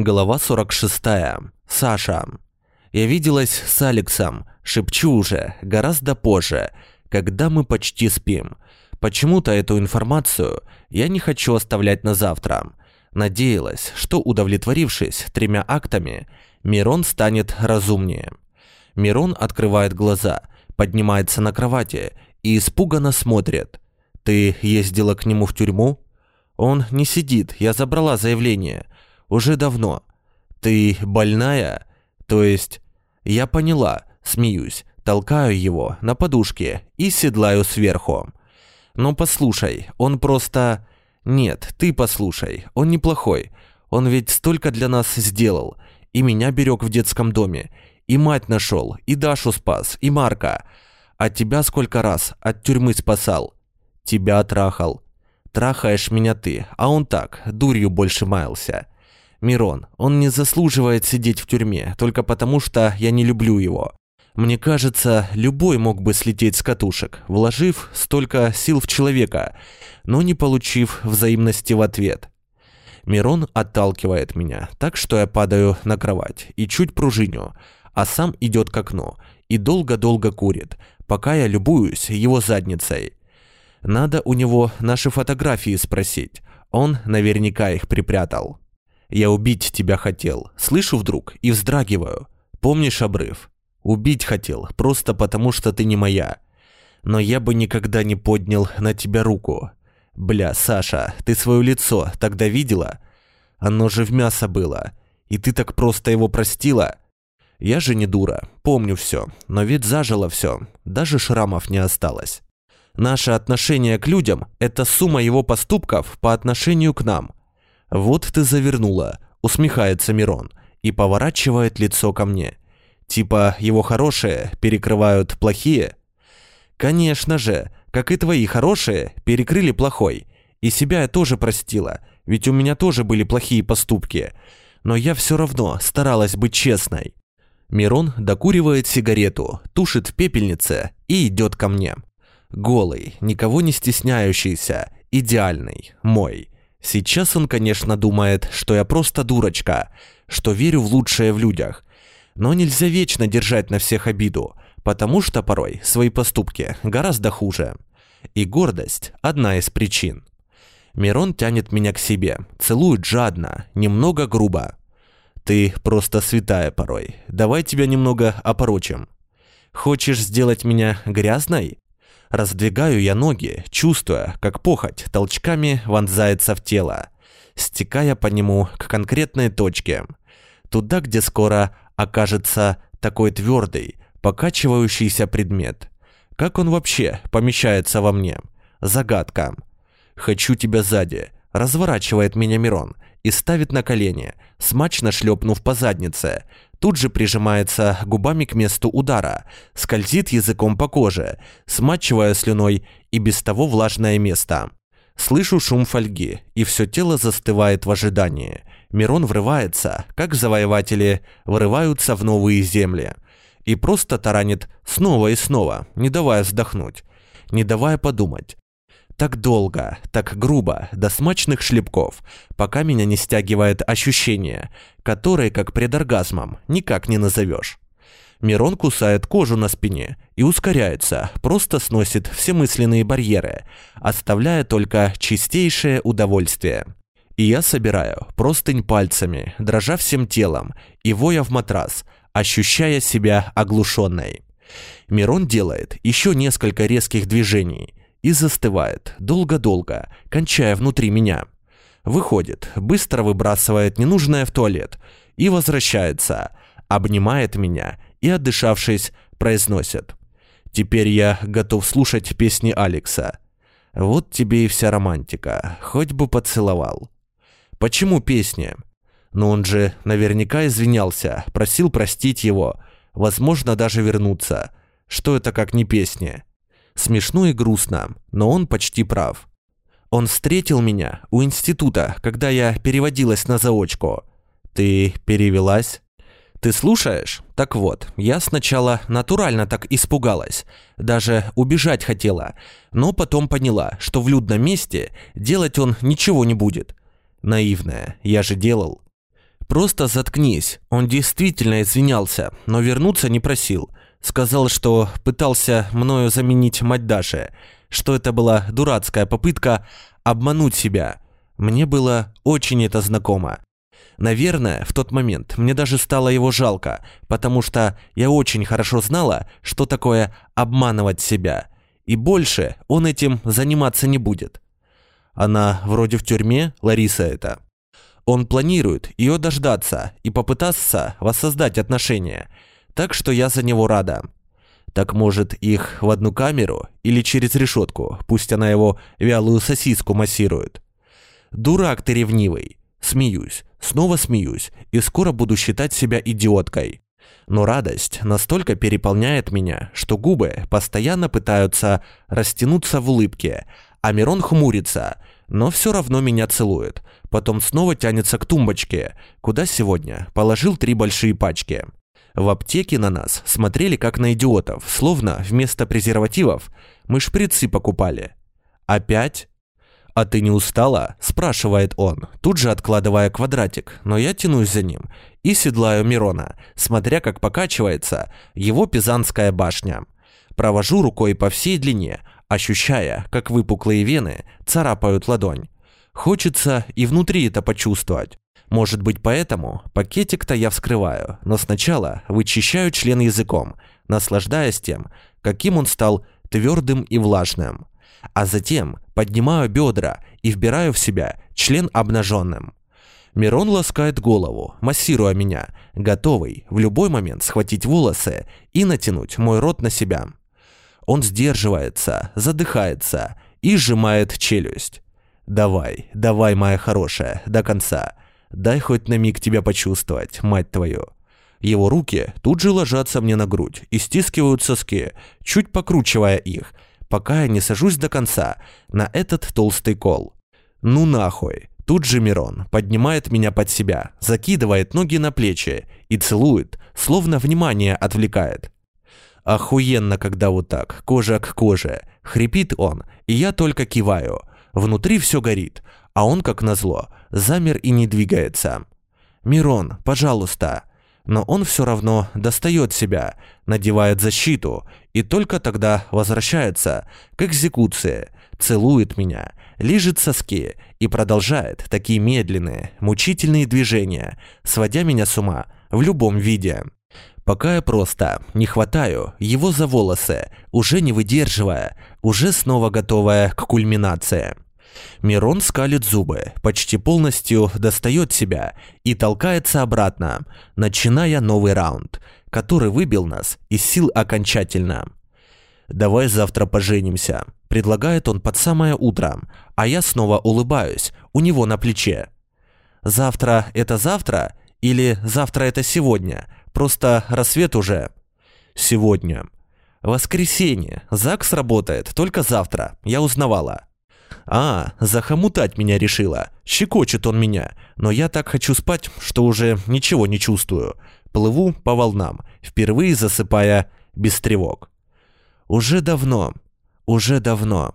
Глава 46. Саша. Я виделась с Алексом, шепчу уже, гораздо позже, когда мы почти спим. Почему-то эту информацию я не хочу оставлять на завтра. Надеялась, что удовлетворившись тремя актами, Мирон станет разумнее. Мирон открывает глаза, поднимается на кровати и испуганно смотрит. «Ты ездила к нему в тюрьму?» «Он не сидит, я забрала заявление. Уже давно. Ты больная? То есть... Я поняла, смеюсь, толкаю его на подушке и седлаю сверху. Но послушай, он просто... Нет, ты послушай, он неплохой. Он ведь столько для нас сделал. И меня берег в детском доме. И мать нашел, и Дашу спас, и Марка. А тебя сколько раз от тюрьмы спасал? Тебя трахал. Трахаешь меня ты, а он так, дурью больше маялся. Мирон, он не заслуживает сидеть в тюрьме, только потому что я не люблю его. Мне кажется, любой мог бы слететь с катушек, вложив столько сил в человека, но не получив взаимности в ответ. Мирон отталкивает меня, так что я падаю на кровать и чуть пружиню, а сам идет к окну и долго-долго курит, пока я любуюсь его задницей. Надо у него наши фотографии спросить, он наверняка их припрятал. Я убить тебя хотел. Слышу вдруг и вздрагиваю. Помнишь обрыв? Убить хотел, просто потому что ты не моя. Но я бы никогда не поднял на тебя руку. Бля, Саша, ты свое лицо тогда видела? Оно же в мясо было. И ты так просто его простила? Я же не дура, помню все, но ведь зажило все, даже шрамов не осталось. Наше отношение к людям – это сумма его поступков по отношению к нам. «Вот ты завернула», — усмехается Мирон и поворачивает лицо ко мне. Типа его хорошие перекрывают плохие? Конечно же, как и твои хорошие перекрыли плохой. И себя я тоже простила, ведь у меня тоже были плохие поступки. Но я все равно старалась быть честной. Мирон докуривает сигарету, тушит в пепельнице и идет ко мне. Голый, никого не стесняющийся, идеальный, мой. Сейчас он, конечно, думает, что я просто дурочка, что верю в лучшее в людях. Но нельзя вечно держать на всех обиду, потому что порой свои поступки гораздо хуже. И гордость – одна из причин. Мирон тянет меня к себе, целует жадно, немного грубо. «Ты просто святая порой. Давай тебя немного опорочим. Хочешь сделать меня грязной?» Раздвигаю я ноги, чувствуя, как похоть толчками вонзается в тело, стекая по нему к конкретной точке. Туда, где скоро окажется такой твердый, покачивающийся предмет. Как он вообще помещается во мне? Загадка. «Хочу тебя сзади», — разворачивает меня Мирон и ставит на колени, смачно шлепнув по заднице, Тут же прижимается губами к месту удара, скользит языком по коже, смачивая слюной и без того влажное место. Слышу шум фольги, и все тело застывает в ожидании. Мирон врывается, как завоеватели врываются в новые земли. И просто таранит снова и снова, не давая вздохнуть, не давая подумать. Так долго, так грубо, до смачных шлепков, пока меня не стягивает ощущение, которое, как пред оргазмом, никак не назовешь. Мирон кусает кожу на спине и ускоряется, просто сносит все мысленные барьеры, оставляя только чистейшее удовольствие. И я собираю простынь пальцами, дрожа всем телом и воя в матрас, ощущая себя оглушенной. Мирон делает еще несколько резких движений, и застывает, долго-долго, кончая внутри меня. Выходит, быстро выбрасывает ненужное в туалет и возвращается, обнимает меня и, отдышавшись, произносит. «Теперь я готов слушать песни Алекса. Вот тебе и вся романтика, хоть бы поцеловал». «Почему песни?» Но он же наверняка извинялся, просил простить его, возможно, даже вернуться. Что это как не песня? Смешно и грустно, но он почти прав. Он встретил меня у института, когда я переводилась на заочку. Ты перевелась? Ты слушаешь? Так вот, я сначала натурально так испугалась, даже убежать хотела, но потом поняла, что в людном месте делать он ничего не будет. Наивная, я же делал. Просто заткнись. Он действительно извинялся, но вернуться не просил. Сказал, что пытался мною заменить мать Даши, что это была дурацкая попытка обмануть себя. Мне было очень это знакомо. Наверное, в тот момент мне даже стало его жалко, потому что я очень хорошо знала, что такое обманывать себя. И больше он этим заниматься не будет. Она вроде в тюрьме, Лариса это. Он планирует ее дождаться и попытаться воссоздать отношения, так что я за него рада. Так может их в одну камеру или через решетку, пусть она его вялую сосиску массирует. Дурак ты ревнивый. Смеюсь, снова смеюсь и скоро буду считать себя идиоткой. Но радость настолько переполняет меня, что губы постоянно пытаются растянуться в улыбке, а Мирон хмурится, но все равно меня целует. Потом снова тянется к тумбочке, куда сегодня положил три большие пачки. В аптеке на нас смотрели как на идиотов, словно вместо презервативов мы шприцы покупали. Опять? «А ты не устала?» – спрашивает он, тут же откладывая квадратик, но я тянусь за ним и седлаю Мирона, смотря как покачивается его Пизанская башня. Провожу рукой по всей длине, ощущая, как выпуклые вены царапают ладонь. Хочется и внутри это почувствовать. Может быть поэтому пакетик-то я вскрываю, но сначала вычищаю член языком, наслаждаясь тем, каким он стал твердым и влажным. А затем поднимаю бедра и вбираю в себя член обнаженным. Мирон ласкает голову, массируя меня, готовый в любой момент схватить волосы и натянуть мой рот на себя. Он сдерживается, задыхается и сжимает челюсть. «Давай, давай, моя хорошая, до конца. Дай хоть на миг тебя почувствовать, мать твою». Его руки тут же ложатся мне на грудь и стискивают соски, чуть покручивая их, пока я не сажусь до конца на этот толстый кол. Ну нахуй. Тут же Мирон поднимает меня под себя, закидывает ноги на плечи и целует, словно внимание отвлекает. Охуенно, когда вот так, кожа к коже. Хрипит он, и я только киваю. Внутри все горит, а он, как назло, замер и не двигается. «Мирон, пожалуйста!» Но он все равно достает себя, надевает защиту и только тогда возвращается к экзекуции, целует меня, лижет соски и продолжает такие медленные, мучительные движения, сводя меня с ума в любом виде. Пока я просто не хватаю его за волосы, уже не выдерживая, уже снова готовая к кульминации. Мирон скалит зубы, почти полностью достает себя и толкается обратно, начиная новый раунд, который выбил нас из сил окончательно. «Давай завтра поженимся», – предлагает он под самое утро, а я снова улыбаюсь, у него на плече. «Завтра – это завтра или завтра – это сегодня?» Просто рассвет уже. Сегодня. Воскресенье. ЗАГС работает только завтра. Я узнавала. А, захомутать меня решила. Щекочет он меня. Но я так хочу спать, что уже ничего не чувствую. Плыву по волнам, впервые засыпая без тревог. Уже давно, уже давно